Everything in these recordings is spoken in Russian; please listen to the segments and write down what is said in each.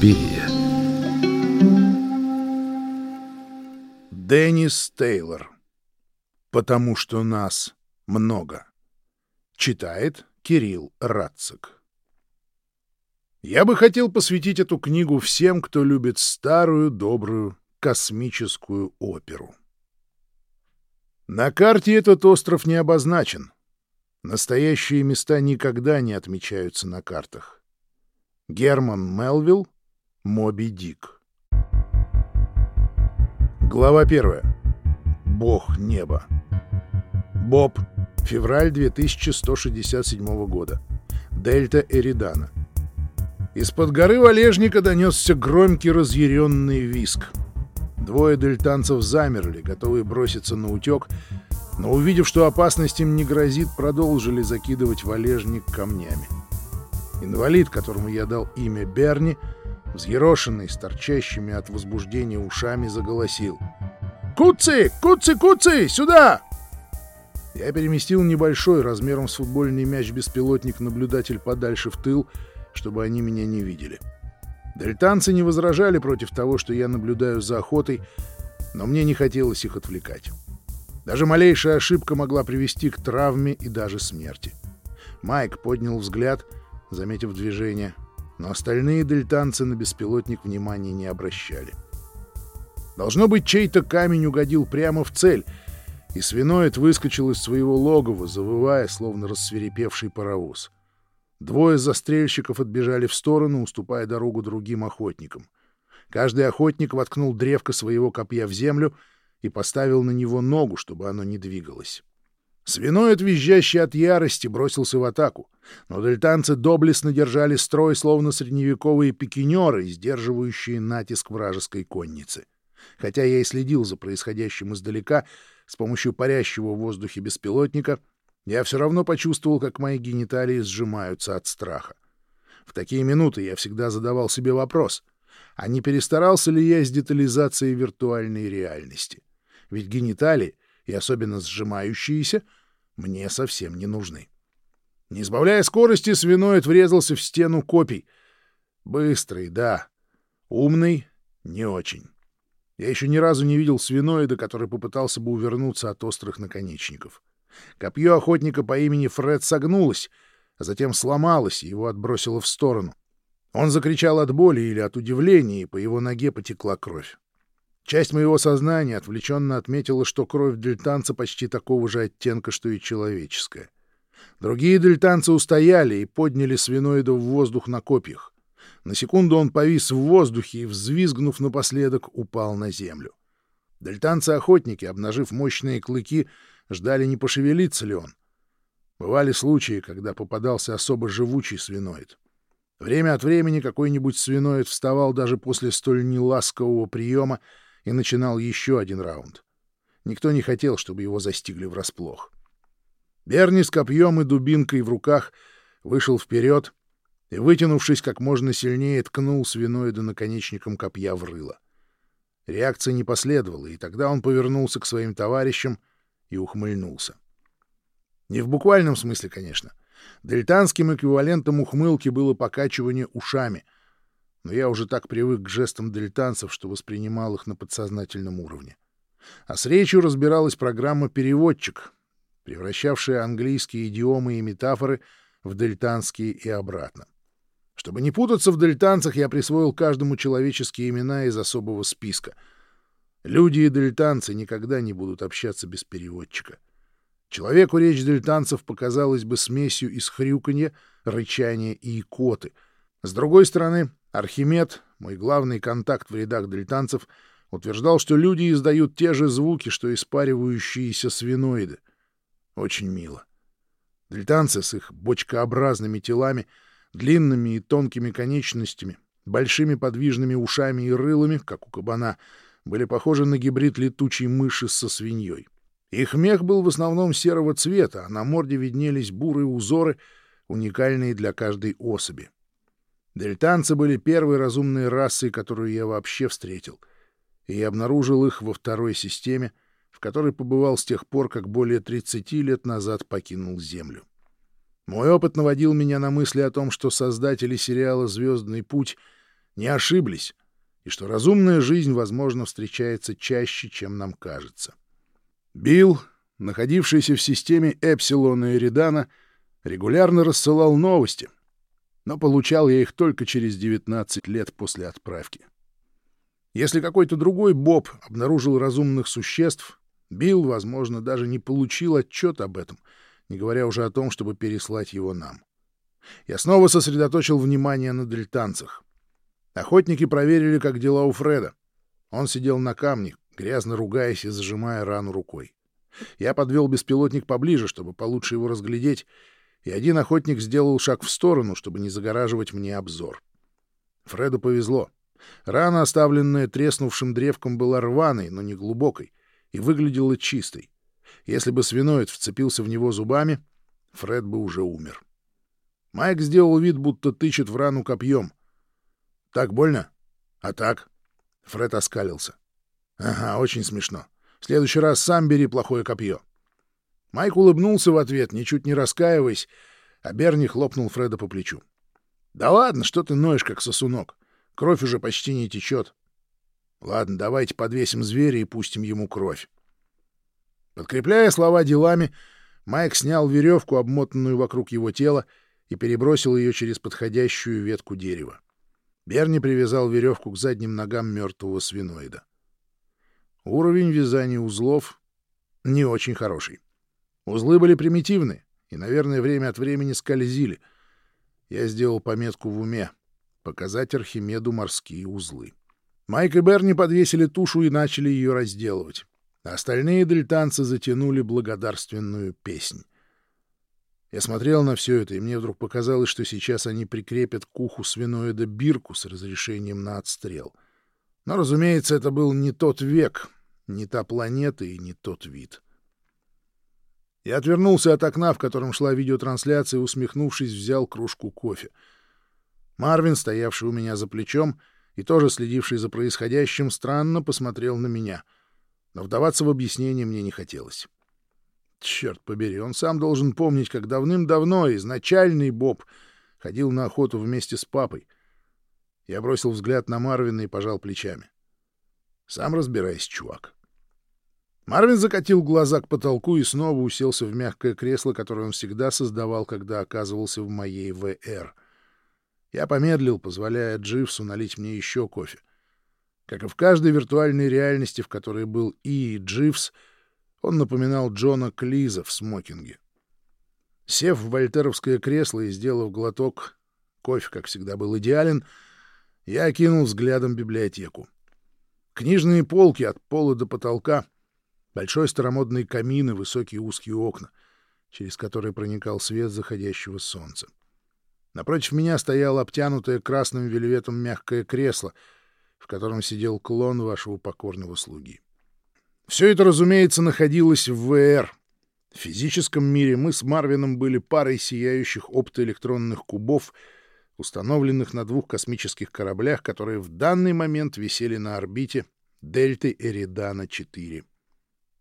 Суспирия. Деннис Тейлор. Потому что нас много. Читает Кирилл Рацик. Я бы хотел посвятить эту книгу всем, кто любит старую, добрую, космическую оперу. На карте этот остров не обозначен. Настоящие места никогда не отмечаются на картах. Герман Мелвилл, Моби Дик. Глава первая. Бог неба. Боб. Февраль 2167 года. Дельта Эридана. Из-под горы Валежника донесся громкий разъяренный виск. Двое дельтанцев замерли, готовые броситься на утек, но, увидев, что опасность им не грозит, продолжили закидывать валежник камнями. Инвалид, которому я дал имя Берни, взъерошенный, с торчащими от возбуждения ушами, заголосил. «Куци! Куци! Куци! Сюда!» Я переместил небольшой, размером с футбольный мяч-беспилотник-наблюдатель подальше в тыл, чтобы они меня не видели. Дельтанцы не возражали против того, что я наблюдаю за охотой, но мне не хотелось их отвлекать. Даже малейшая ошибка могла привести к травме и даже смерти. Майк поднял взгляд — заметив движение, но остальные дельтанцы на беспилотник внимания не обращали. Должно быть, чей-то камень угодил прямо в цель, и свиноид выскочил из своего логова, завывая, словно рассверепевший паровоз. Двое застрельщиков отбежали в сторону, уступая дорогу другим охотникам. Каждый охотник воткнул древко своего копья в землю и поставил на него ногу, чтобы оно не двигалось. Свиной, визжащий от ярости, бросился в атаку, но дельтанцы доблестно держали строй, словно средневековые пикинеры, сдерживающие натиск вражеской конницы. Хотя я и следил за происходящим издалека с помощью парящего в воздухе беспилотника, я все равно почувствовал, как мои гениталии сжимаются от страха. В такие минуты я всегда задавал себе вопрос, а не перестарался ли я с детализацией виртуальной реальности? Ведь гениталии и особенно сжимающиеся, мне совсем не нужны. Не сбавляя скорости, свиноид врезался в стену копий. Быстрый, да. Умный — не очень. Я еще ни разу не видел свиноида, который попытался бы увернуться от острых наконечников. Копье охотника по имени Фред согнулось, а затем сломалось и его отбросило в сторону. Он закричал от боли или от удивления, и по его ноге потекла кровь. Часть моего сознания отвлеченно отметила, что кровь дельтанца почти такого же оттенка, что и человеческая. Другие дельтанцы устояли и подняли свиноида в воздух на копьях. На секунду он повис в воздухе и, взвизгнув напоследок, упал на землю. Дельтанцы-охотники, обнажив мощные клыки, ждали, не пошевелится ли он. Бывали случаи, когда попадался особо живучий свиноид. Время от времени какой-нибудь свиноид вставал даже после столь неласкового приема и начинал еще один раунд. Никто не хотел, чтобы его застигли врасплох. Берни с копьем и дубинкой в руках вышел вперед и, вытянувшись как можно сильнее, ткнул свиноида наконечником копья в рыло. Реакции не последовало, и тогда он повернулся к своим товарищам и ухмыльнулся. Не в буквальном смысле, конечно. Дельтанским эквивалентом ухмылки было покачивание ушами — но я уже так привык к жестам дельтанцев, что воспринимал их на подсознательном уровне. А с речью разбиралась программа «Переводчик», превращавшая английские идиомы и метафоры в дельтанские и обратно. Чтобы не путаться в дельтанцах, я присвоил каждому человеческие имена из особого списка. Люди и дельтанцы никогда не будут общаться без переводчика. Человеку речь дельтанцев показалась бы смесью из хрюканья, рычания и икоты. С другой стороны, Архимед, мой главный контакт в рядах дельтанцев, утверждал, что люди издают те же звуки, что испаривающиеся свиноиды. Очень мило. Дельтанцы с их бочкообразными телами, длинными и тонкими конечностями, большими подвижными ушами и рылами, как у кабана, были похожи на гибрид летучей мыши со свиньей. Их мех был в основном серого цвета, а на морде виднелись бурые узоры, уникальные для каждой особи. Дельтанцы были первой разумной расой, которую я вообще встретил, и я обнаружил их во второй системе, в которой побывал с тех пор, как более 30 лет назад покинул Землю. Мой опыт наводил меня на мысли о том, что создатели сериала «Звездный путь» не ошиблись, и что разумная жизнь, возможно, встречается чаще, чем нам кажется. Билл, находившийся в системе Эпсилона и Эридана, регулярно рассылал новости, но получал я их только через 19 лет после отправки. Если какой-то другой Боб обнаружил разумных существ, Билл, возможно, даже не получил отчет об этом, не говоря уже о том, чтобы переслать его нам. Я снова сосредоточил внимание на дельтанцах. Охотники проверили, как дела у Фреда. Он сидел на камне, грязно ругаясь и зажимая рану рукой. Я подвел беспилотник поближе, чтобы получше его разглядеть, и один охотник сделал шаг в сторону, чтобы не загораживать мне обзор. Фреду повезло. Рана, оставленная треснувшим древком, была рваной, но не глубокой, и выглядела чистой. Если бы свиноид вцепился в него зубами, Фред бы уже умер. Майк сделал вид, будто тычет в рану копьем. «Так больно? А так?» Фред оскалился. «Ага, очень смешно. В следующий раз сам бери плохое копье». Майк улыбнулся в ответ, ничуть не раскаиваясь, а Берни хлопнул Фреда по плечу. «Да ладно, что ты ноешь, как сосунок? Кровь уже почти не течет. Ладно, давайте подвесим зверя и пустим ему кровь. Подкрепляя слова делами, Майк снял веревку, обмотанную вокруг его тела, и перебросил ее через подходящую ветку дерева. Берни привязал веревку к задним ногам мертвого свиноида. Уровень вязания узлов не очень хороший. Узлы были примитивны и, наверное, время от времени скользили. Я сделал пометку в уме — показать Архимеду морские узлы. Майк и Берни подвесили тушу и начали ее разделывать. Остальные дельтанцы затянули благодарственную песнь. Я смотрел на все это, и мне вдруг показалось, что сейчас они прикрепят к уху свиноида бирку с разрешением на отстрел. Но, разумеется, это был не тот век, не та планета и не тот вид. Я отвернулся от окна, в котором шла видеотрансляция, и, усмехнувшись, взял кружку кофе. Марвин, стоявший у меня за плечом и тоже следивший за происходящим, странно посмотрел на меня — но вдаваться в объяснение мне не хотелось. Черт побери, он сам должен помнить, как давным-давно изначальный Боб ходил на охоту вместе с папой. Я бросил взгляд на Марвина и пожал плечами. Сам разбирайся, чувак. Марвин закатил глаза к потолку и снова уселся в мягкое кресло, которое он всегда создавал, когда оказывался в моей ВР. Я помедлил, позволяя Дживсу налить мне еще кофе. Как и в каждой виртуальной реальности, в которой был И. Дживс, он напоминал Джона Клиза в смокинге. Сев в вольтеровское кресло и сделав глоток, кофе, как всегда, был идеален, я окинул взглядом библиотеку. Книжные полки от пола до потолка, большой старомодный камин и высокие узкие окна, через которые проникал свет заходящего солнца. Напротив меня стояло обтянутое красным вельветом мягкое кресло — в котором сидел клон вашего покорного слуги. Все это, разумеется, находилось в ВР. В физическом мире мы с Марвином были парой сияющих оптоэлектронных кубов, установленных на двух космических кораблях, которые в данный момент висели на орбите Дельты Эридана-4.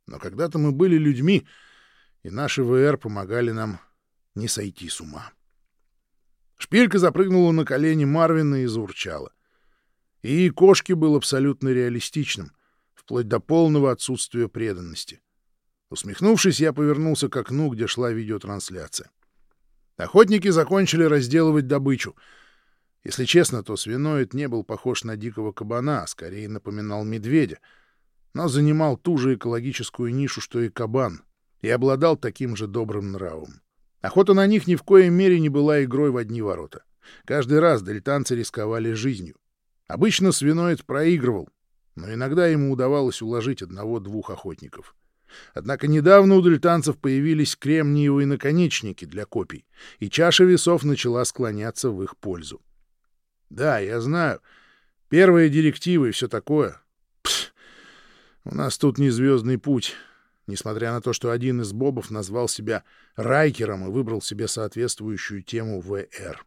Но когда-то мы были людьми, и наши ВР помогали нам не сойти с ума. Шпилька запрыгнула на колени Марвина и заурчала. И кошки был абсолютно реалистичным, вплоть до полного отсутствия преданности. Усмехнувшись, я повернулся к окну, где шла видеотрансляция. Охотники закончили разделывать добычу. Если честно, то свиноид не был похож на дикого кабана, а скорее напоминал медведя, но занимал ту же экологическую нишу, что и кабан, и обладал таким же добрым нравом. Охота на них ни в коей мере не была игрой в одни ворота. Каждый раз дельтанцы рисковали жизнью. Обычно свиноид проигрывал, но иногда ему удавалось уложить одного-двух охотников. Однако недавно у дельтанцев появились кремниевые наконечники для копий, и чаша весов начала склоняться в их пользу. Да, я знаю, первые директивы и все такое. У нас тут не звездный путь, несмотря на то, что один из бобов назвал себя Райкером и выбрал себе соответствующую тему ВР.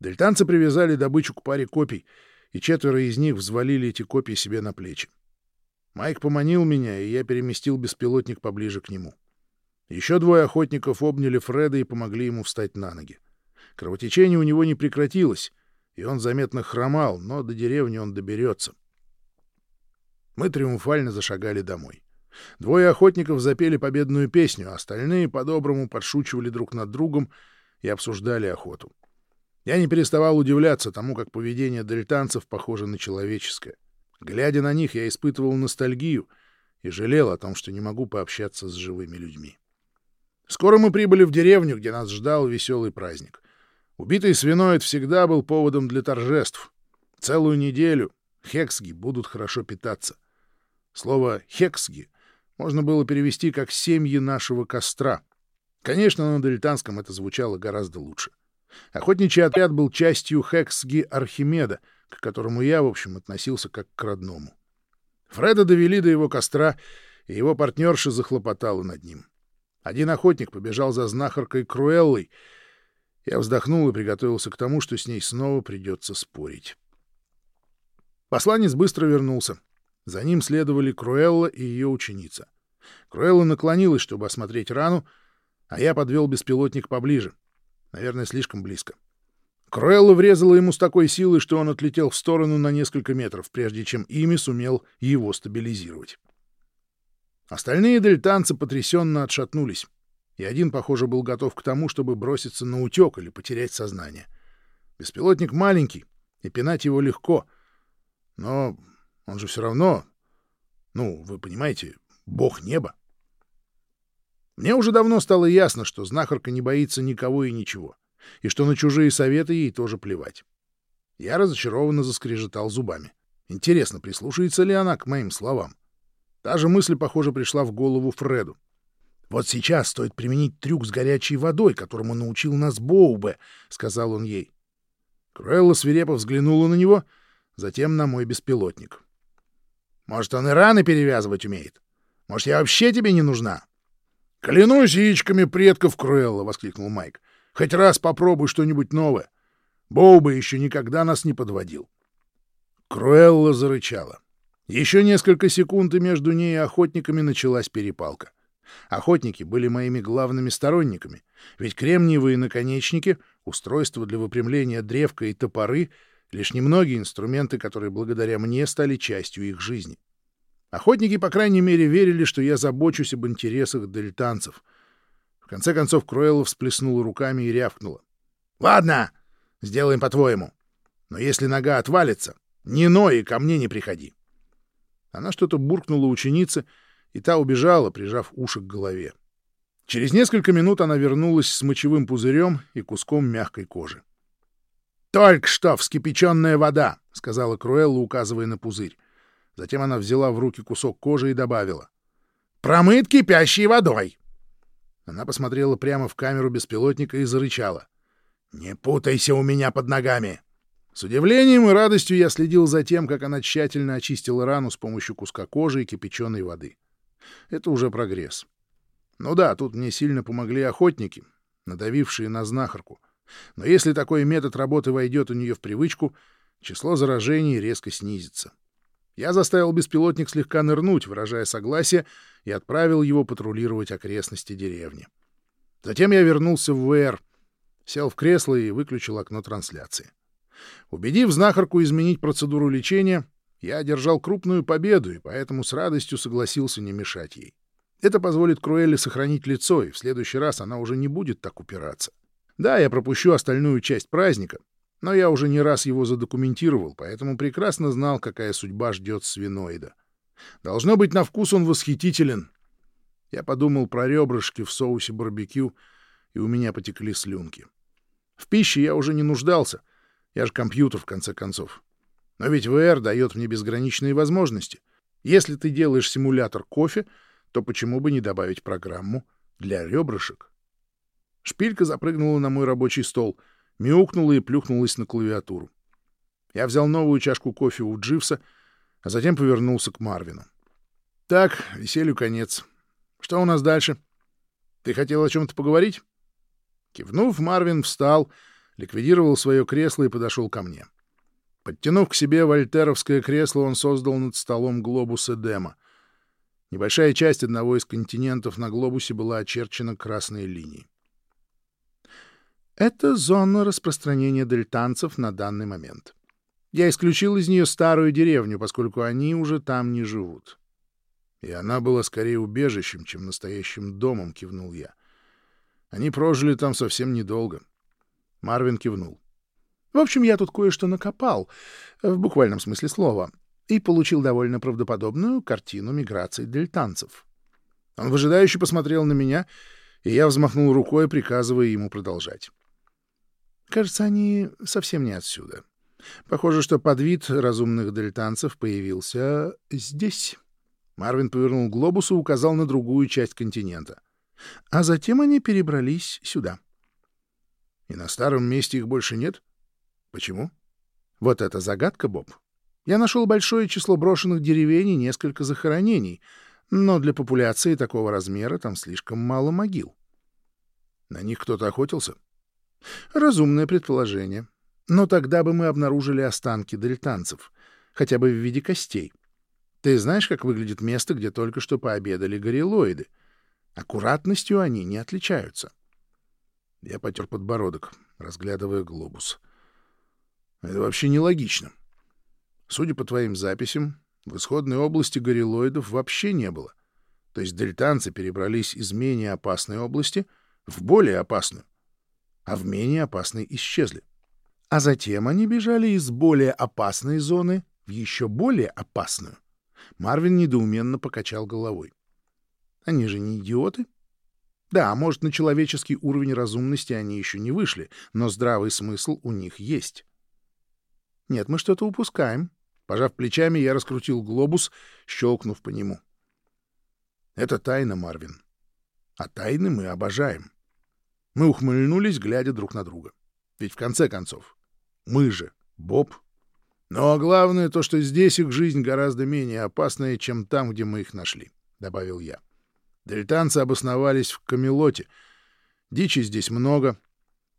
Дельтанцы привязали добычу к паре копий, и четверо из них взвалили эти копии себе на плечи. Майк поманил меня, и я переместил беспилотник поближе к нему. Еще двое охотников обняли Фреда и помогли ему встать на ноги. Кровотечение у него не прекратилось, и он заметно хромал, но до деревни он доберется. Мы триумфально зашагали домой. Двое охотников запели победную песню, а остальные по-доброму подшучивали друг над другом и обсуждали охоту. Я не переставал удивляться тому, как поведение дельтанцев похоже на человеческое. Глядя на них, я испытывал ностальгию и жалел о том, что не могу пообщаться с живыми людьми. Скоро мы прибыли в деревню, где нас ждал веселый праздник. Убитый свиноид всегда был поводом для торжеств. Целую неделю хексги будут хорошо питаться. Слово «хексги» можно было перевести как «семьи нашего костра». Конечно, на дельтанском это звучало гораздо лучше. Охотничий отряд был частью хексги Архимеда, к которому я, в общем, относился как к родному. Фреда довели до его костра, и его партнерша захлопотала над ним. Один охотник побежал за знахаркой Круэллой — я вздохнул и приготовился к тому, что с ней снова придется спорить. Посланец быстро вернулся. За ним следовали Круэлла и ее ученица. Круэлла наклонилась, чтобы осмотреть рану, а я подвел беспилотник поближе. Наверное, слишком близко. Круэлла врезала ему с такой силой, что он отлетел в сторону на несколько метров, прежде чем ими сумел его стабилизировать. Остальные дельтанцы потрясенно отшатнулись и один, похоже, был готов к тому, чтобы броситься на утек или потерять сознание. Беспилотник маленький, и пинать его легко. Но он же все равно... Ну, вы понимаете, бог неба. Мне уже давно стало ясно, что знахарка не боится никого и ничего, и что на чужие советы ей тоже плевать. Я разочарованно заскрежетал зубами. Интересно, прислушается ли она к моим словам? Та же мысль, похоже, пришла в голову Фреду. «Вот сейчас стоит применить трюк с горячей водой, которому научил нас Боубе», — сказал он ей. Круэлла свирепо взглянула на него, затем на мой беспилотник. «Может, он и раны перевязывать умеет? Может, я вообще тебе не нужна?» «Клянусь яичками предков Круэлла!» — воскликнул Майк. «Хоть раз попробуй что-нибудь новое. Боуба еще никогда нас не подводил». Круэлла зарычала. Еще несколько секунд, и между ней и охотниками началась перепалка. Охотники были моими главными сторонниками, ведь кремниевые наконечники, устройства для выпрямления древка и топоры — лишь немногие инструменты, которые благодаря мне стали частью их жизни. Охотники, по крайней мере, верили, что я забочусь об интересах дельтанцев. В конце концов Круэлла всплеснула руками и рявкнула. — Ладно, сделаем по-твоему. Но если нога отвалится, ни ной и ко мне не приходи. Она что-то буркнула ученице — и та убежала, прижав уши к голове. Через несколько минут она вернулась с мочевым пузырем и куском мягкой кожи. «Только что вскипяченная вода!» — сказала Круэлла, указывая на пузырь. Затем она взяла в руки кусок кожи и добавила. «Промыт кипящей водой!» Она посмотрела прямо в камеру беспилотника и зарычала. «Не путайся у меня под ногами!» С удивлением и радостью я следил за тем, как она тщательно очистила рану с помощью куска кожи и кипяченой воды. Это уже прогресс. Ну да, тут мне сильно помогли охотники, надавившие на знахарку. Но если такой метод работы войдет у нее в привычку, число заражений резко снизится. Я заставил беспилотник слегка нырнуть, выражая согласие, и отправил его патрулировать окрестности деревни. Затем я вернулся в ВР, сел в кресло и выключил окно трансляции. Убедив знахарку изменить процедуру лечения, я одержал крупную победу и поэтому с радостью согласился не мешать ей. Это позволит Круэлле сохранить лицо, и в следующий раз она уже не будет так упираться. Да, я пропущу остальную часть праздника, но я уже не раз его задокументировал, поэтому прекрасно знал, какая судьба ждет свиноида. Должно быть, на вкус он восхитителен. Я подумал про ребрышки в соусе барбекю, и у меня потекли слюнки. В пище я уже не нуждался. Я же компьютер, в конце концов. Но ведь VR дает мне безграничные возможности. Если ты делаешь симулятор кофе, то почему бы не добавить программу для ребрышек? Шпилька запрыгнула на мой рабочий стол, мяукнула и плюхнулась на клавиатуру. Я взял новую чашку кофе у Дживса, а затем повернулся к Марвину. «Так, веселью конец. Что у нас дальше? Ты хотел о чем-то поговорить?» Кивнув, Марвин встал, ликвидировал свое кресло и подошел ко мне. — Подтянув к себе вольтеровское кресло, он создал над столом глобус Эдема. Небольшая часть одного из континентов на глобусе была очерчена красной линией. Это зона распространения дельтанцев на данный момент. Я исключил из нее старую деревню, поскольку они уже там не живут. И она была скорее убежищем, чем настоящим домом, кивнул я. Они прожили там совсем недолго. Марвин кивнул. В общем, я тут кое-что накопал, в буквальном смысле слова, и получил довольно правдоподобную картину миграции дельтанцев. Он выжидающе посмотрел на меня, и я взмахнул рукой, приказывая ему продолжать. Кажется, они совсем не отсюда. Похоже, что подвид разумных дельтанцев появился здесь. Марвин повернул глобус и указал на другую часть континента. А затем они перебрались сюда. И на старом месте их больше нет? Почему? Вот это загадка, Боб. Я нашел большое число брошенных деревень и несколько захоронений, но для популяции такого размера там слишком мало могил. На них кто-то охотился? Разумное предположение. Но тогда бы мы обнаружили останки дельтанцев, хотя бы в виде костей. Ты знаешь, как выглядит место, где только что пообедали горилоиды? Аккуратностью они не отличаются. Я потер подбородок, разглядывая глобус. Это вообще нелогично. Судя по твоим записям, в исходной области горилоидов вообще не было. То есть дельтанцы перебрались из менее опасной области в более опасную, а в менее опасной исчезли. А затем они бежали из более опасной зоны в еще более опасную. Марвин недоуменно покачал головой. Они же не идиоты. Да, может, на человеческий уровень разумности они еще не вышли, но здравый смысл у них есть. Нет, мы что-то упускаем. Пожав плечами, я раскрутил глобус, щелкнув по нему. Это тайна, Марвин. А тайны мы обожаем. Мы ухмыльнулись, глядя друг на друга. Ведь в конце концов, мы же Боб. Но главное то, что здесь их жизнь гораздо менее опасная, чем там, где мы их нашли, — добавил я. Дельтанцы обосновались в Камелоте. Дичи здесь много,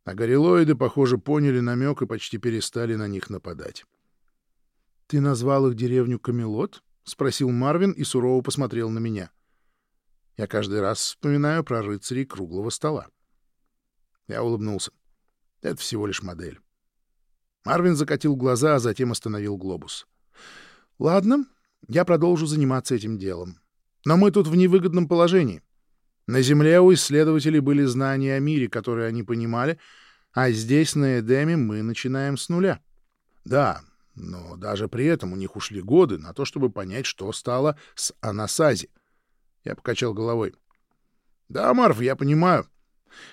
а горилоиды, похоже, поняли намек и почти перестали на них нападать. — Ты назвал их деревню Камелот? — спросил Марвин и сурово посмотрел на меня. Я каждый раз вспоминаю про рыцарей круглого стола. Я улыбнулся. Это всего лишь модель. Марвин закатил глаза, а затем остановил глобус. — Ладно, я продолжу заниматься этим делом. Но мы тут в невыгодном положении. На Земле у исследователей были знания о мире, которые они понимали, а здесь, на Эдеме, мы начинаем с нуля. Да, но даже при этом у них ушли годы на то, чтобы понять, что стало с Анасази. Я покачал головой. Да, Марф, я понимаю.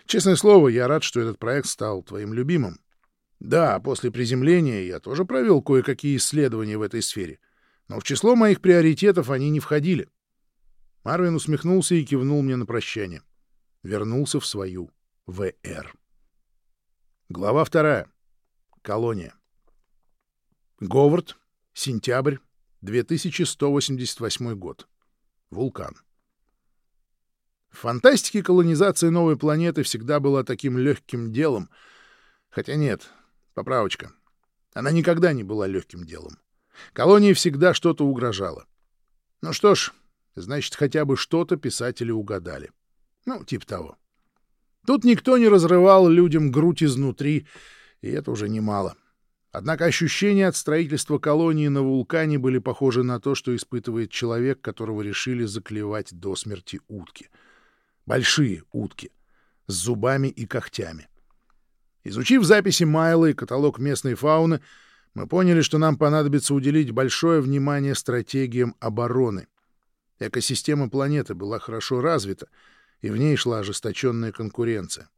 Честное слово, я рад, что этот проект стал твоим любимым. Да, после приземления я тоже провел кое-какие исследования в этой сфере, но в число моих приоритетов они не входили. Марвин усмехнулся и кивнул мне на прощание. Вернулся в свою ВР. Глава вторая. Колония. Говард. Сентябрь. 2188 год. Вулкан. В фантастике колонизация новой планеты всегда была таким легким делом. Хотя нет, поправочка. Она никогда не была легким делом. Колонии всегда что-то угрожало. Ну что ж, Значит, хотя бы что-то писатели угадали. Ну, типа того. Тут никто не разрывал людям грудь изнутри, и это уже немало. Однако ощущения от строительства колонии на вулкане были похожи на то, что испытывает человек, которого решили заклевать до смерти утки. Большие утки, с зубами и когтями. Изучив записи Майла и каталог местной фауны, мы поняли, что нам понадобится уделить большое внимание стратегиям обороны — Экосистема планеты была хорошо развита, и в ней шла ожесточенная конкуренция.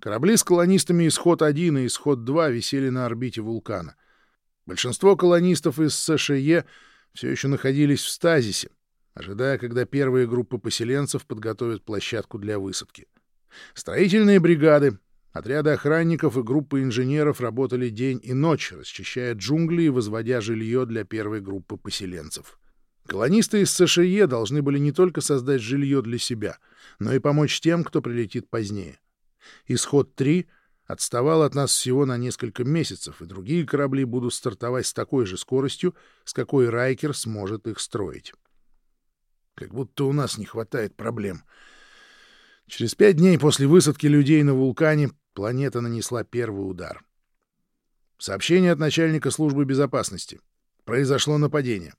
Корабли с колонистами «Исход-1» и «Исход-2» висели на орбите вулкана. Большинство колонистов из США все еще находились в стазисе, ожидая, когда первые группы поселенцев подготовят площадку для высадки. Строительные бригады, отряды охранников и группы инженеров работали день и ночь, расчищая джунгли и возводя жилье для первой группы поселенцев. Колонисты из США должны были не только создать жилье для себя, но и помочь тем, кто прилетит позднее. Исход-3 отставал от нас всего на несколько месяцев, и другие корабли будут стартовать с такой же скоростью, с какой Райкер сможет их строить. Как будто у нас не хватает проблем. Через пять дней после высадки людей на вулкане планета нанесла первый удар. Сообщение от начальника службы безопасности. Произошло нападение.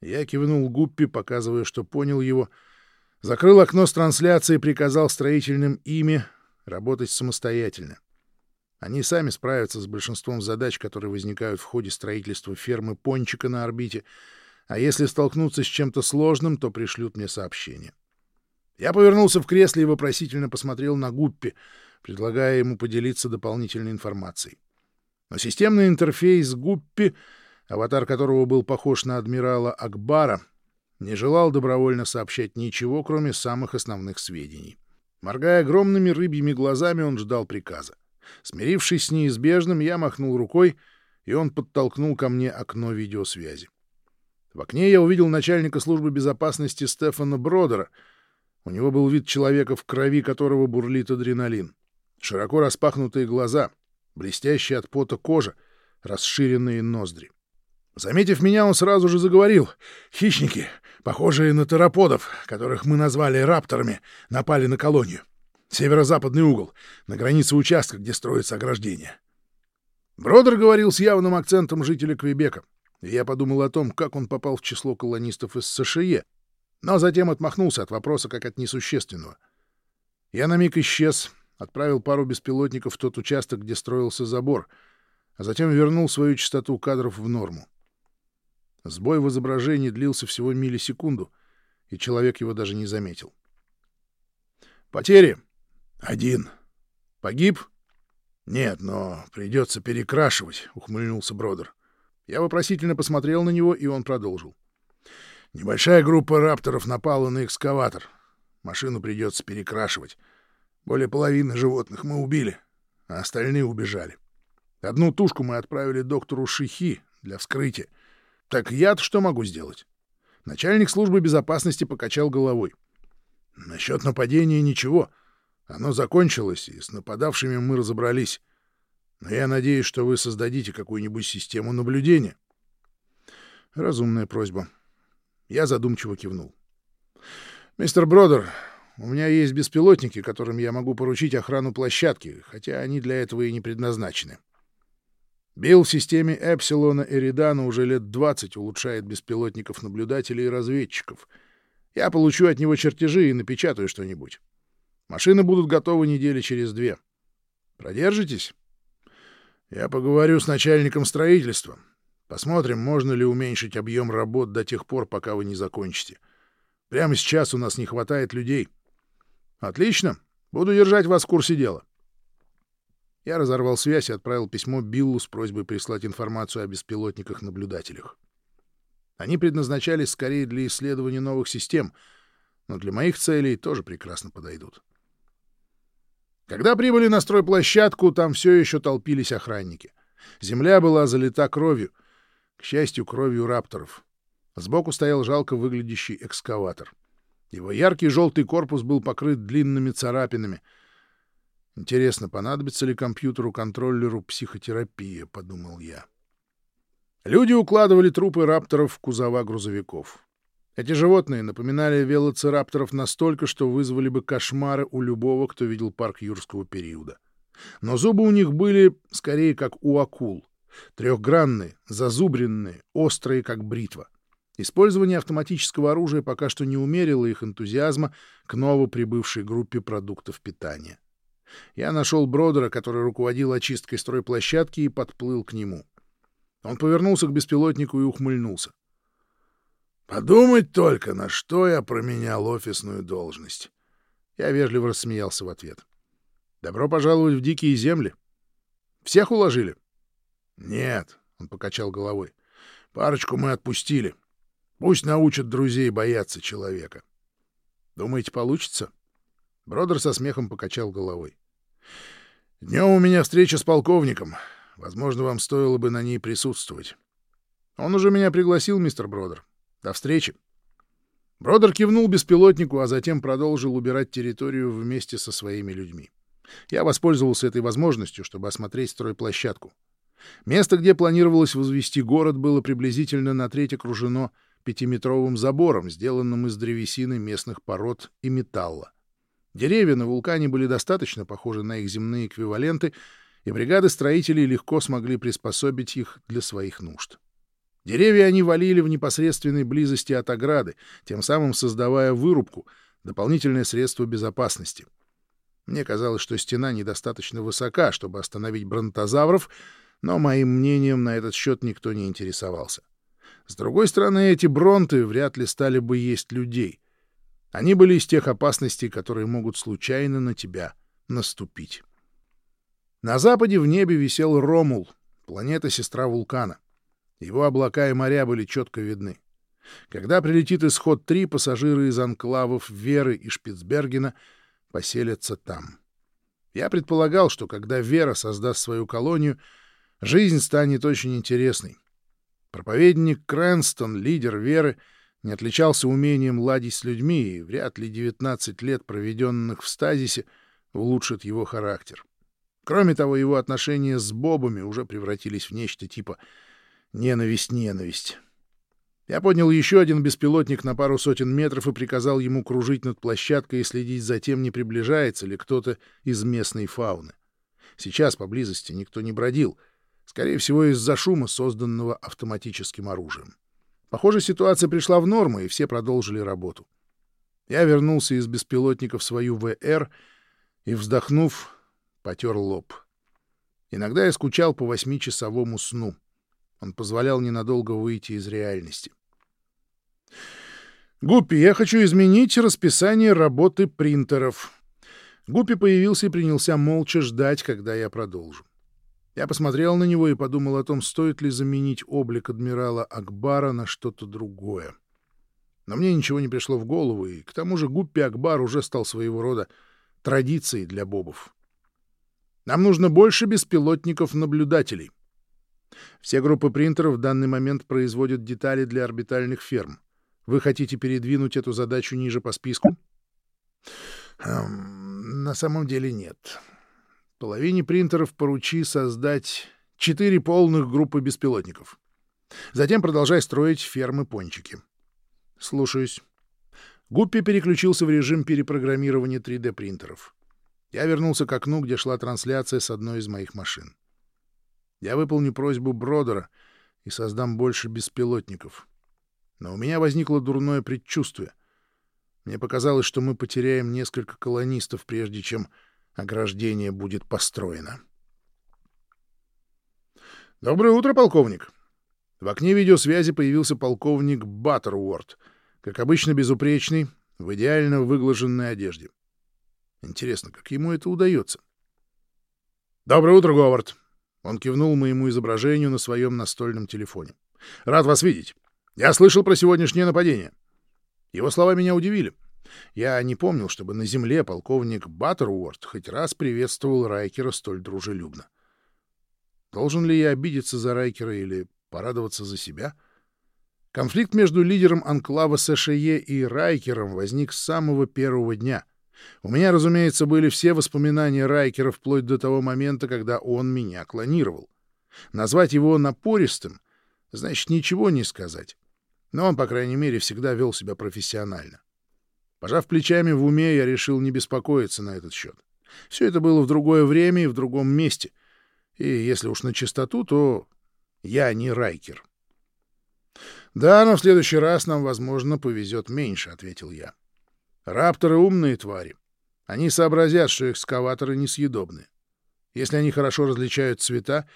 Я кивнул Гуппи, показывая, что понял его, закрыл окно с трансляцией и приказал строительным ими работать самостоятельно. Они сами справятся с большинством задач, которые возникают в ходе строительства фермы Пончика на орбите, а если столкнутся с чем-то сложным, то пришлют мне сообщение. Я повернулся в кресле и вопросительно посмотрел на Гуппи, предлагая ему поделиться дополнительной информацией. Но системный интерфейс Гуппи, аватар которого был похож на адмирала Акбара, не желал добровольно сообщать ничего, кроме самых основных сведений. Моргая огромными рыбьими глазами, он ждал приказа. Смирившись с неизбежным, я махнул рукой, и он подтолкнул ко мне окно видеосвязи. В окне я увидел начальника службы безопасности Стефана Бродера. У него был вид человека, в крови которого бурлит адреналин. Широко распахнутые глаза, блестящая от пота кожа, расширенные ноздри. Заметив меня, он сразу же заговорил. «Хищники, похожие на тераподов, которых мы назвали рапторами, напали на колонию. Северо-западный угол, на границе участка, где строится ограждение. Бродер говорил с явным акцентом жителя Квебека, я подумал о том, как он попал в число колонистов из США, но затем отмахнулся от вопроса как от несущественного. Я на миг исчез, отправил пару беспилотников в тот участок, где строился забор, а затем вернул свою частоту кадров в норму. Сбой в изображении длился всего миллисекунду, и человек его даже не заметил. «Потери!» Один. Погиб? Нет, но придется перекрашивать, ухмыльнулся Бродер. Я вопросительно посмотрел на него, и он продолжил. Небольшая группа рапторов напала на экскаватор. Машину придется перекрашивать. Более половины животных мы убили, а остальные убежали. Одну тушку мы отправили доктору Шихи для вскрытия. Так я что могу сделать? Начальник службы безопасности покачал головой. Насчет нападения ничего — оно закончилось, и с нападавшими мы разобрались. Но я надеюсь, что вы создадите какую-нибудь систему наблюдения. Разумная просьба. Я задумчиво кивнул. Мистер Бродер, у меня есть беспилотники, которым я могу поручить охрану площадки, хотя они для этого и не предназначены. Билл в системе Эпсилона Эридана уже лет 20 улучшает беспилотников-наблюдателей и разведчиков. Я получу от него чертежи и напечатаю что-нибудь. Машины будут готовы недели через две. Продержитесь? Я поговорю с начальником строительства. Посмотрим, можно ли уменьшить объем работ до тех пор, пока вы не закончите. Прямо сейчас у нас не хватает людей. Отлично. Буду держать вас в курсе дела. Я разорвал связь и отправил письмо Биллу с просьбой прислать информацию о беспилотниках-наблюдателях. Они предназначались скорее для исследования новых систем, но для моих целей тоже прекрасно подойдут. Когда прибыли на стройплощадку, там все еще толпились охранники. Земля была залита кровью. К счастью, кровью рапторов. Сбоку стоял жалко выглядящий экскаватор. Его яркий желтый корпус был покрыт длинными царапинами. Интересно, понадобится ли компьютеру-контроллеру психотерапия, — подумал я. Люди укладывали трупы рапторов в кузова грузовиков. Эти животные напоминали велоцирапторов настолько, что вызвали бы кошмары у любого, кто видел парк юрского периода. Но зубы у них были скорее как у акул. Трехгранные, зазубренные, острые, как бритва. Использование автоматического оружия пока что не умерило их энтузиазма к новоприбывшей группе продуктов питания. Я нашел Бродера, который руководил очисткой стройплощадки, и подплыл к нему. Он повернулся к беспилотнику и ухмыльнулся. Подумать только, на что я променял офисную должность. Я вежливо рассмеялся в ответ. Добро пожаловать в дикие земли. Всех уложили? Нет, он покачал головой. Парочку мы отпустили. Пусть научат друзей бояться человека. Думаете, получится? Бродер со смехом покачал головой. Днем у меня встреча с полковником. Возможно, вам стоило бы на ней присутствовать. Он уже меня пригласил, мистер Бродер. До встречи. Бродер кивнул беспилотнику, а затем продолжил убирать территорию вместе со своими людьми. Я воспользовался этой возможностью, чтобы осмотреть стройплощадку. Место, где планировалось возвести город, было приблизительно на треть окружено пятиметровым забором, сделанным из древесины местных пород и металла. Деревья на вулкане были достаточно похожи на их земные эквиваленты, и бригады строителей легко смогли приспособить их для своих нужд. Деревья они валили в непосредственной близости от ограды, тем самым создавая вырубку, дополнительное средство безопасности. Мне казалось, что стена недостаточно высока, чтобы остановить бронтозавров, но моим мнением на этот счет никто не интересовался. С другой стороны, эти бронты вряд ли стали бы есть людей. Они были из тех опасностей, которые могут случайно на тебя наступить. На западе в небе висел Ромул, планета-сестра вулкана. Его облака и моря были четко видны. Когда прилетит исход-3, пассажиры из анклавов Веры и Шпицбергена поселятся там. Я предполагал, что когда Вера создаст свою колонию, жизнь станет очень интересной. Проповедник Крэнстон, лидер Веры, — не отличался умением ладить с людьми, и вряд ли 19 лет, проведенных в стазисе, улучшат его характер. Кроме того, его отношения с Бобами уже превратились в нечто типа «ненависть-ненависть». Я поднял еще один беспилотник на пару сотен метров и приказал ему кружить над площадкой и следить за тем, не приближается ли кто-то из местной фауны. Сейчас поблизости никто не бродил, скорее всего, из-за шума, созданного автоматическим оружием. Похоже, ситуация пришла в норму, и все продолжили работу. Я вернулся из беспилотника в свою ВР и, вздохнув, потер лоб. Иногда я скучал по восьмичасовому сну. Он позволял ненадолго выйти из реальности. «Гуппи, я хочу изменить расписание работы принтеров». Гуппи появился и принялся молча ждать, когда я продолжу. Я посмотрел на него и подумал о том, стоит ли заменить облик адмирала Акбара на что-то другое. Но мне ничего не пришло в голову, и к тому же Гуппи Акбар уже стал своего рода традицией для бобов. Нам нужно больше беспилотников-наблюдателей. Все группы принтеров в данный момент производят детали для орбитальных ферм. Вы хотите передвинуть эту задачу ниже по списку? Эм, на самом деле нет. Половине принтеров поручи создать четыре полных группы беспилотников. Затем продолжай строить фермы-пончики. Слушаюсь. Гуппи переключился в режим перепрограммирования 3D-принтеров. Я вернулся к окну, где шла трансляция с одной из моих машин. Я выполню просьбу Бродера и создам больше беспилотников. Но у меня возникло дурное предчувствие. Мне показалось, что мы потеряем несколько колонистов, прежде чем ограждение будет построено. «Доброе утро, полковник!» В окне видеосвязи появился полковник Баттеруорд, как обычно безупречный, в идеально выглаженной одежде. Интересно, как ему это удается? «Доброе утро, Говард!» Он кивнул моему изображению на своем настольном телефоне. «Рад вас видеть. Я слышал про сегодняшнее нападение». Его слова меня удивили. Я не помнил, чтобы на земле полковник Баттеруорд хоть раз приветствовал Райкера столь дружелюбно. Должен ли я обидеться за Райкера или порадоваться за себя? Конфликт между лидером анклава СШЕ и Райкером возник с самого первого дня. У меня, разумеется, были все воспоминания Райкера вплоть до того момента, когда он меня клонировал. Назвать его напористым — значит ничего не сказать. Но он, по крайней мере, всегда вел себя профессионально. Пожав плечами в уме, я решил не беспокоиться на этот счет. Все это было в другое время и в другом месте. И если уж на чистоту, то я не Райкер. «Да, но в следующий раз нам, возможно, повезет меньше», — ответил я. «Рапторы — умные твари. Они сообразят, что экскаваторы несъедобны. Если они хорошо различают цвета,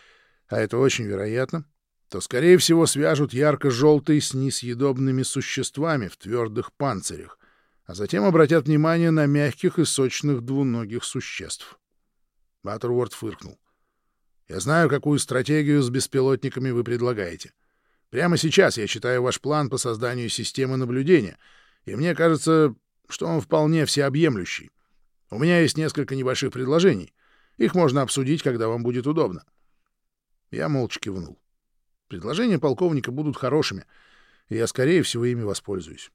а это очень вероятно, то, скорее всего, свяжут ярко-желтые с несъедобными существами в твердых панцирях, а затем обратят внимание на мягких и сочных двуногих существ. Баттерворд фыркнул. «Я знаю, какую стратегию с беспилотниками вы предлагаете. Прямо сейчас я читаю ваш план по созданию системы наблюдения, и мне кажется, что он вполне всеобъемлющий. У меня есть несколько небольших предложений. Их можно обсудить, когда вам будет удобно». Я молча кивнул. Предложения полковника будут хорошими, и я, скорее всего, ими воспользуюсь.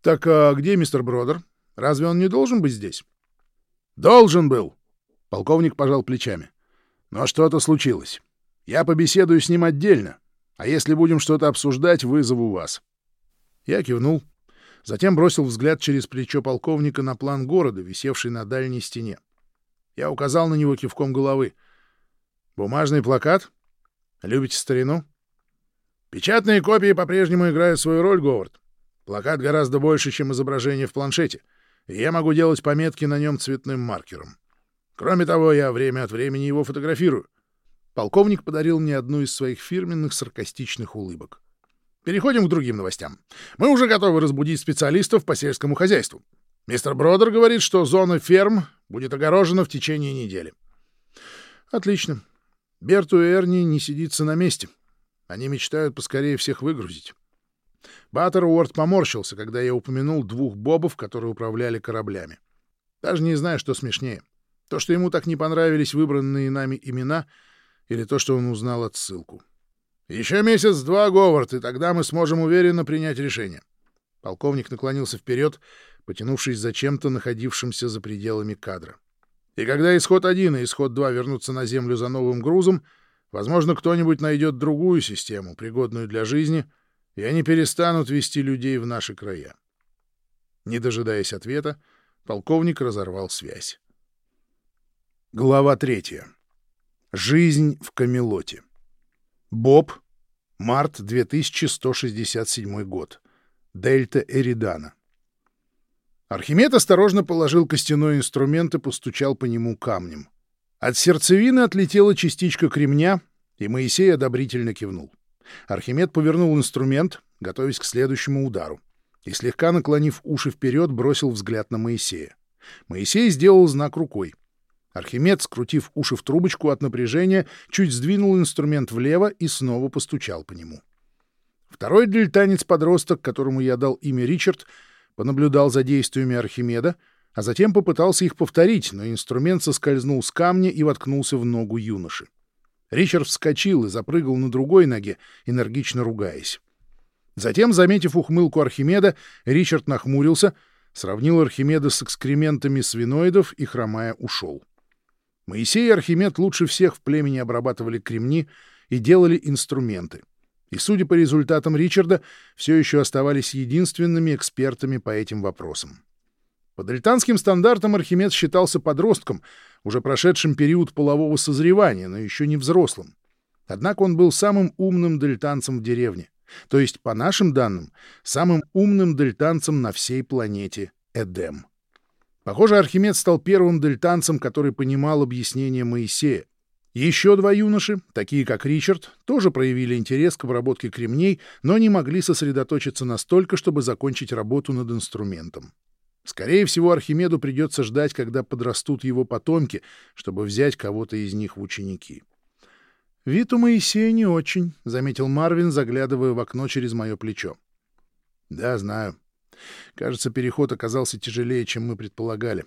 «Так а где мистер Бродер? Разве он не должен быть здесь?» «Должен был!» — полковник пожал плечами. «Но что-то случилось. Я побеседую с ним отдельно, а если будем что-то обсуждать, вызову вас». Я кивнул. Затем бросил взгляд через плечо полковника на план города, висевший на дальней стене. Я указал на него кивком головы. «Бумажный плакат? Любите старину?» «Печатные копии по-прежнему играют свою роль, Говард. Плакат гораздо больше, чем изображение в планшете, и я могу делать пометки на нем цветным маркером. Кроме того, я время от времени его фотографирую. Полковник подарил мне одну из своих фирменных саркастичных улыбок. Переходим к другим новостям. Мы уже готовы разбудить специалистов по сельскому хозяйству. Мистер Бродер говорит, что зона ферм будет огорожена в течение недели. Отлично. Берту и Эрни не сидится на месте. Они мечтают поскорее всех выгрузить. Баттеруорд поморщился, когда я упомянул двух бобов, которые управляли кораблями. Даже не знаю, что смешнее. То, что ему так не понравились выбранные нами имена, или то, что он узнал отсылку. «Еще месяц-два, Говард, и тогда мы сможем уверенно принять решение». Полковник наклонился вперед, потянувшись за чем-то, находившимся за пределами кадра. «И когда исход один и исход два вернутся на Землю за новым грузом, возможно, кто-нибудь найдет другую систему, пригодную для жизни, и они перестанут вести людей в наши края». Не дожидаясь ответа, полковник разорвал связь. Глава третья. Жизнь в Камелоте. Боб. Март 2167 год. Дельта Эридана. Архимед осторожно положил костяной инструмент и постучал по нему камнем. От сердцевины отлетела частичка кремня, и Моисей одобрительно кивнул. Архимед повернул инструмент, готовясь к следующему удару, и, слегка наклонив уши вперед, бросил взгляд на Моисея. Моисей сделал знак рукой — Архимед, скрутив уши в трубочку от напряжения, чуть сдвинул инструмент влево и снова постучал по нему. Второй дельтанец-подросток, которому я дал имя Ричард, понаблюдал за действиями Архимеда, а затем попытался их повторить, но инструмент соскользнул с камня и воткнулся в ногу юноши. Ричард вскочил и запрыгал на другой ноге, энергично ругаясь. Затем, заметив ухмылку Архимеда, Ричард нахмурился, сравнил Архимеда с экскрементами свиноидов и, хромая, ушел. Моисей и Архимед лучше всех в племени обрабатывали кремни и делали инструменты. И, судя по результатам Ричарда, все еще оставались единственными экспертами по этим вопросам. По дельтанским стандартам Архимед считался подростком, уже прошедшим период полового созревания, но еще не взрослым. Однако он был самым умным дельтанцем в деревне, то есть, по нашим данным, самым умным дельтанцем на всей планете Эдем. Похоже, Архимед стал первым дельтанцем, который понимал объяснение Моисея. Еще два юноши, такие как Ричард, тоже проявили интерес к обработке кремней, но не могли сосредоточиться настолько, чтобы закончить работу над инструментом. Скорее всего, Архимеду придется ждать, когда подрастут его потомки, чтобы взять кого-то из них в ученики. «Вид у Моисея не очень», — заметил Марвин, заглядывая в окно через мое плечо. «Да, знаю. Кажется, переход оказался тяжелее, чем мы предполагали.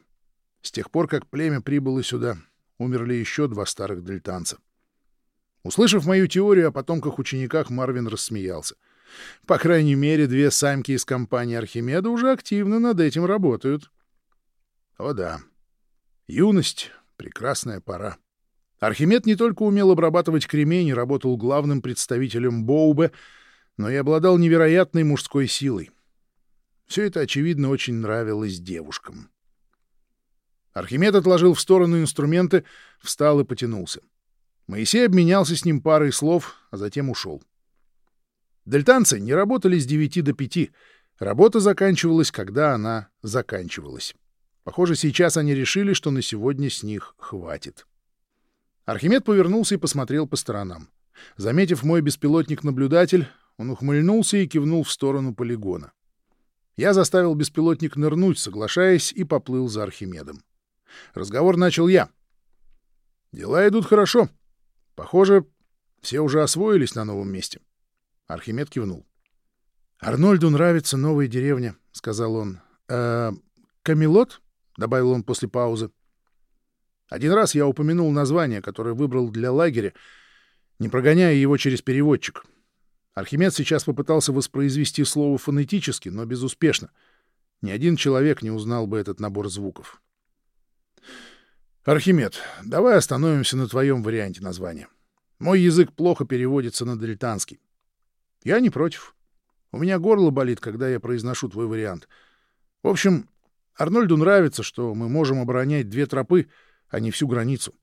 С тех пор, как племя прибыло сюда, умерли еще два старых дельтанца. Услышав мою теорию о потомках-учениках, Марвин рассмеялся. По крайней мере, две самки из компании Архимеда уже активно над этим работают. О да, юность — прекрасная пора. Архимед не только умел обрабатывать кремень и работал главным представителем Боубе, но и обладал невероятной мужской силой. Все это, очевидно, очень нравилось девушкам. Архимед отложил в сторону инструменты, встал и потянулся. Моисей обменялся с ним парой слов, а затем ушел. Дельтанцы не работали с девяти до пяти. Работа заканчивалась, когда она заканчивалась. Похоже, сейчас они решили, что на сегодня с них хватит. Архимед повернулся и посмотрел по сторонам. Заметив мой беспилотник-наблюдатель, он ухмыльнулся и кивнул в сторону полигона. Я заставил беспилотник нырнуть, соглашаясь, и поплыл за Архимедом. Разговор начал я. «Дела идут хорошо. Похоже, все уже освоились на новом месте». Архимед кивнул. «Арнольду нравится новая деревня», — сказал он. «Э, «Камелот?» — добавил он после паузы. Один раз я упомянул название, которое выбрал для лагеря, не прогоняя его через переводчик — Архимед сейчас попытался воспроизвести слово фонетически, но безуспешно. Ни один человек не узнал бы этот набор звуков. «Архимед, давай остановимся на твоем варианте названия. Мой язык плохо переводится на дилетантский». «Я не против». У меня горло болит, когда я произношу твой вариант. В общем, Арнольду нравится, что мы можем оборонять две тропы, а не всю границу.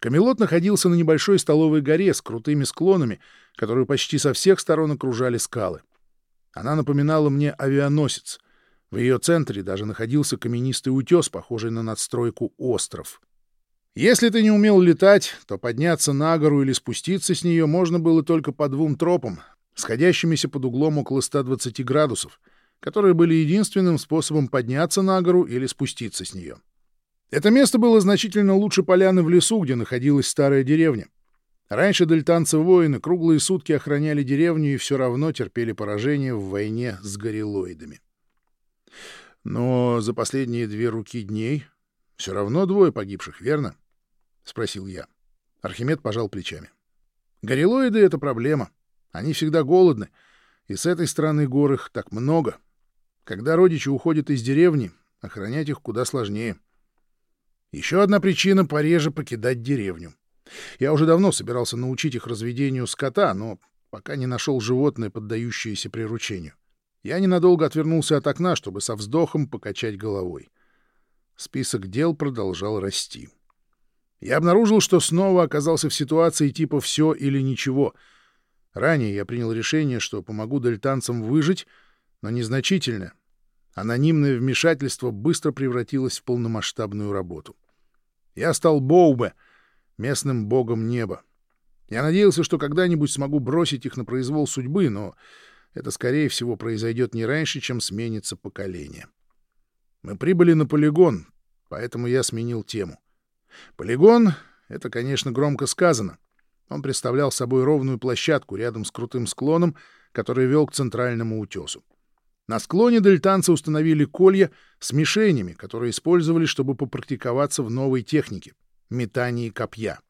Камелот находился на небольшой столовой горе с крутыми склонами, которую почти со всех сторон окружали скалы. Она напоминала мне авианосец. В ее центре даже находился каменистый утес, похожий на надстройку остров. Если ты не умел летать, то подняться на гору или спуститься с нее можно было только по двум тропам, сходящимися под углом около 120 градусов, которые были единственным способом подняться на гору или спуститься с нее. Это место было значительно лучше поляны в лесу, где находилась старая деревня. Раньше дельтанцы-воины круглые сутки охраняли деревню и все равно терпели поражение в войне с горилоидами. Но за последние две руки дней все равно двое погибших, верно? — спросил я. Архимед пожал плечами. Горилоиды — это проблема. Они всегда голодны, и с этой стороны гор их так много. Когда родичи уходят из деревни, охранять их куда сложнее. — еще одна причина — пореже покидать деревню. Я уже давно собирался научить их разведению скота, но пока не нашел животное, поддающееся приручению. Я ненадолго отвернулся от окна, чтобы со вздохом покачать головой. Список дел продолжал расти. Я обнаружил, что снова оказался в ситуации типа «все или ничего». Ранее я принял решение, что помогу дельтанцам выжить, но незначительно, анонимное вмешательство быстро превратилось в полномасштабную работу. Я стал Боубе, местным богом неба. Я надеялся, что когда-нибудь смогу бросить их на произвол судьбы, но это, скорее всего, произойдет не раньше, чем сменится поколение. Мы прибыли на полигон, поэтому я сменил тему. Полигон — это, конечно, громко сказано. Он представлял собой ровную площадку рядом с крутым склоном, который вел к центральному утесу. На склоне дельтанцы установили колья с мишенями, которые использовали, чтобы попрактиковаться в новой технике — метании копья.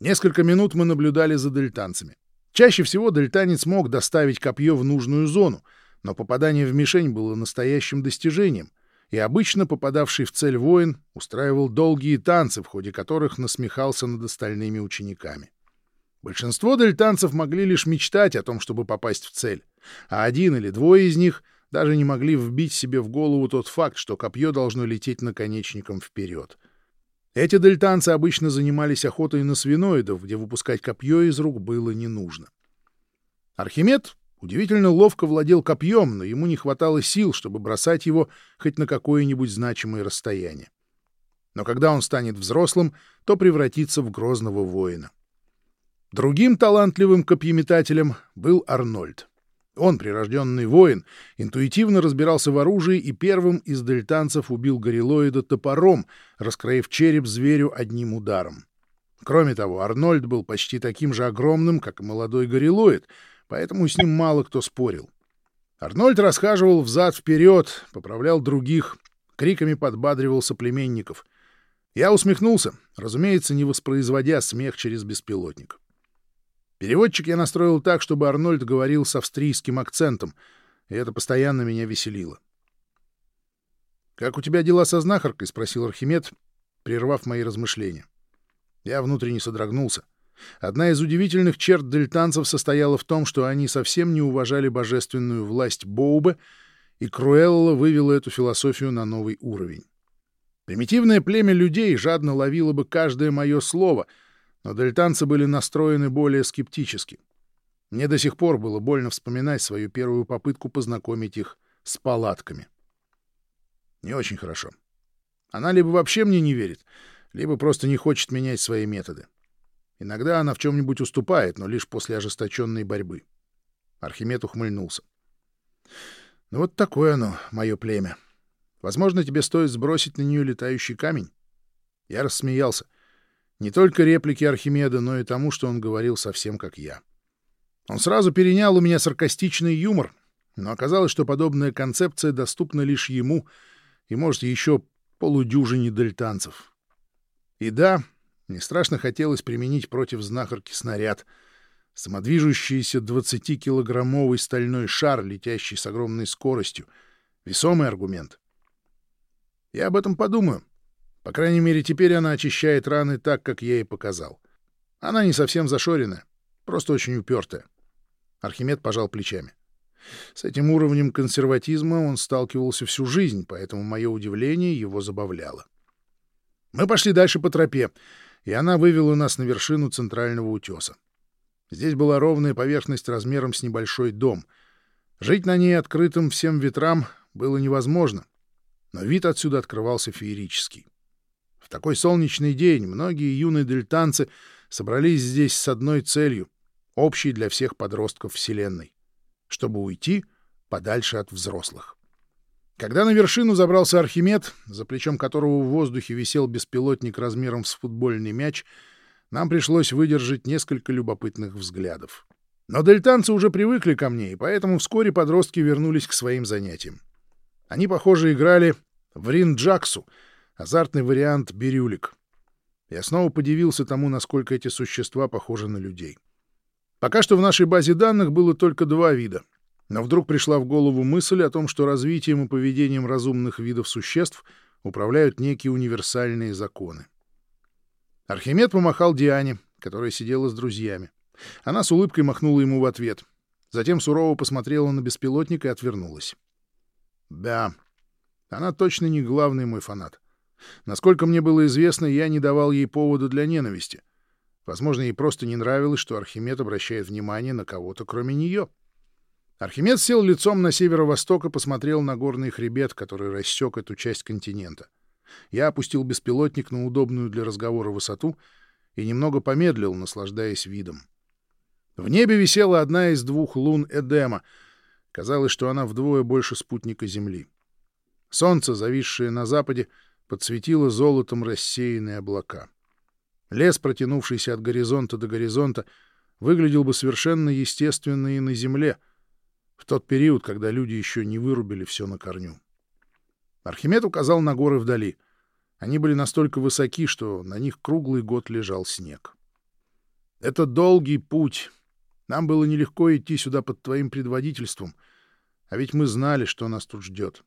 Несколько минут мы наблюдали за дельтанцами. Чаще всего дельтанец мог доставить копье в нужную зону, но попадание в мишень было настоящим достижением, и обычно попадавший в цель воин устраивал долгие танцы, в ходе которых насмехался над остальными учениками. Большинство дельтанцев могли лишь мечтать о том, чтобы попасть в цель, а один или двое из них даже не могли вбить себе в голову тот факт, что копье должно лететь наконечником вперед. Эти дельтанцы обычно занимались охотой на свиноидов, где выпускать копье из рук было не нужно. Архимед удивительно ловко владел копьем, но ему не хватало сил, чтобы бросать его хоть на какое-нибудь значимое расстояние. Но когда он станет взрослым, то превратится в грозного воина. Другим талантливым копьеметателем был Арнольд. Он, прирожденный воин, интуитивно разбирался в оружии и первым из дельтанцев убил горилоида топором, раскроив череп зверю одним ударом. Кроме того, Арнольд был почти таким же огромным, как и молодой горилоид, поэтому с ним мало кто спорил. Арнольд расхаживал взад-вперед, поправлял других, криками подбадривал соплеменников. Я усмехнулся, разумеется, не воспроизводя смех через беспилотник. Переводчик я настроил так, чтобы Арнольд говорил с австрийским акцентом, и это постоянно меня веселило. «Как у тебя дела со знахаркой?» — спросил Архимед, прервав мои размышления. Я внутренне содрогнулся. Одна из удивительных черт дельтанцев состояла в том, что они совсем не уважали божественную власть Боубе, и Круэлла вывела эту философию на новый уровень. Примитивное племя людей жадно ловило бы каждое мое слово — но дельтанцы были настроены более скептически. Мне до сих пор было больно вспоминать свою первую попытку познакомить их с палатками. Не очень хорошо. Она либо вообще мне не верит, либо просто не хочет менять свои методы. Иногда она в чем-нибудь уступает, но лишь после ожесточенной борьбы. Архимед ухмыльнулся. Ну вот такое оно, мое племя. Возможно, тебе стоит сбросить на нее летающий камень? Я рассмеялся — не только реплики Архимеда, но и тому, что он говорил совсем как я. Он сразу перенял у меня саркастичный юмор, но оказалось, что подобная концепция доступна лишь ему и, может, еще полудюжине дельтанцев. И да, мне страшно хотелось применить против знахарки снаряд. Самодвижущийся 20-килограммовый стальной шар, летящий с огромной скоростью. Весомый аргумент. Я об этом подумаю. По крайней мере, теперь она очищает раны так, как я ей показал. Она не совсем зашоренная, просто очень упертая. Архимед пожал плечами. С этим уровнем консерватизма он сталкивался всю жизнь, поэтому мое удивление его забавляло. Мы пошли дальше по тропе, и она вывела нас на вершину центрального утеса. Здесь была ровная поверхность размером с небольшой дом. Жить на ней открытым всем ветрам было невозможно, но вид отсюда открывался феерический. В такой солнечный день многие юные дельтанцы собрались здесь с одной целью, общей для всех подростков Вселенной чтобы уйти подальше от взрослых. Когда на вершину забрался Архимед, за плечом которого в воздухе висел беспилотник размером с футбольный мяч, нам пришлось выдержать несколько любопытных взглядов. Но дельтанцы уже привыкли ко мне, и поэтому вскоре подростки вернулись к своим занятиям. Они, похоже, играли в ринджаксу, азартный вариант бирюлик. Я снова подивился тому, насколько эти существа похожи на людей. Пока что в нашей базе данных было только два вида. Но вдруг пришла в голову мысль о том, что развитием и поведением разумных видов существ управляют некие универсальные законы. Архимед помахал Диане, которая сидела с друзьями. Она с улыбкой махнула ему в ответ. Затем сурово посмотрела на беспилотник и отвернулась. Да, она точно не главный мой фанат. Насколько мне было известно, я не давал ей повода для ненависти. Возможно, ей просто не нравилось, что Архимед обращает внимание на кого-то, кроме нее. Архимед сел лицом на северо-восток и посмотрел на горный хребет, который рассек эту часть континента. Я опустил беспилотник на удобную для разговора высоту и немного помедлил, наслаждаясь видом. В небе висела одна из двух лун Эдема. Казалось, что она вдвое больше спутника Земли. Солнце, зависшее на западе, подсветило золотом рассеянные облака. Лес, протянувшийся от горизонта до горизонта, выглядел бы совершенно естественно и на земле, в тот период, когда люди еще не вырубили все на корню. Архимед указал на горы вдали. Они были настолько высоки, что на них круглый год лежал снег. «Это долгий путь. Нам было нелегко идти сюда под твоим предводительством, а ведь мы знали, что нас тут ждет.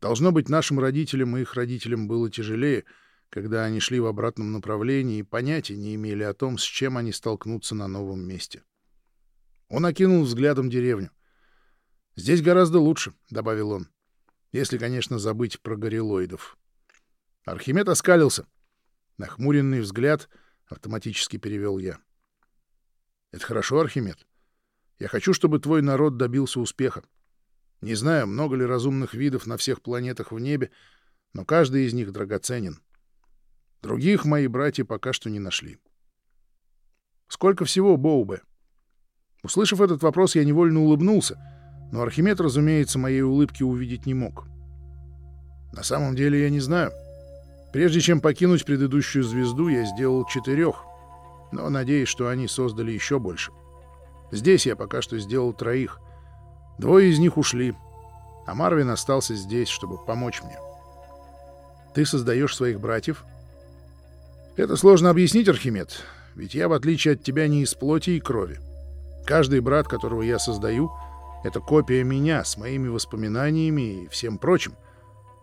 Должно быть, нашим родителям и их родителям было тяжелее — когда они шли в обратном направлении и понятия не имели о том, с чем они столкнутся на новом месте. Он окинул взглядом деревню. «Здесь гораздо лучше», — добавил он, — «если, конечно, забыть про горилоидов». Архимед оскалился. Нахмуренный взгляд автоматически перевел я. «Это хорошо, Архимед. Я хочу, чтобы твой народ добился успеха. Не знаю, много ли разумных видов на всех планетах в небе, но каждый из них драгоценен. Других мои братья пока что не нашли. Сколько всего Боубе? Услышав этот вопрос, я невольно улыбнулся, но Архимед, разумеется, моей улыбки увидеть не мог. На самом деле я не знаю. Прежде чем покинуть предыдущую звезду, я сделал четырех, но надеюсь, что они создали еще больше. Здесь я пока что сделал троих. Двое из них ушли, а Марвин остался здесь, чтобы помочь мне. Ты создаешь своих братьев — это сложно объяснить, Архимед, ведь я, в отличие от тебя, не из плоти и крови. Каждый брат, которого я создаю, — это копия меня с моими воспоминаниями и всем прочим.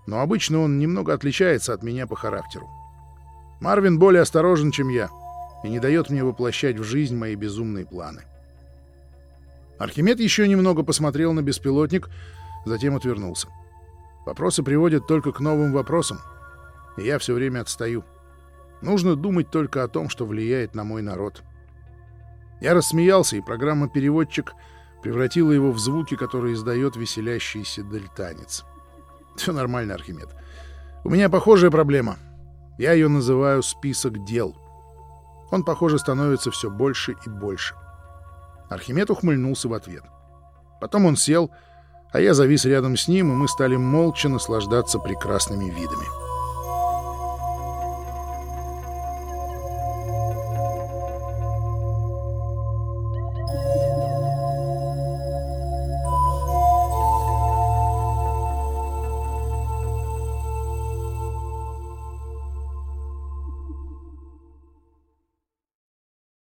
Но обычно он немного отличается от меня по характеру. Марвин более осторожен, чем я, и не дает мне воплощать в жизнь мои безумные планы. Архимед еще немного посмотрел на беспилотник, затем отвернулся. Вопросы приводят только к новым вопросам, и я все время отстаю. Нужно думать только о том, что влияет на мой народ. Я рассмеялся, и программа-переводчик превратила его в звуки, которые издает веселящийся дельтанец. Все нормально, Архимед. У меня похожая проблема. Я ее называю «список дел». Он, похоже, становится все больше и больше. Архимед ухмыльнулся в ответ. Потом он сел, а я завис рядом с ним, и мы стали молча наслаждаться прекрасными видами.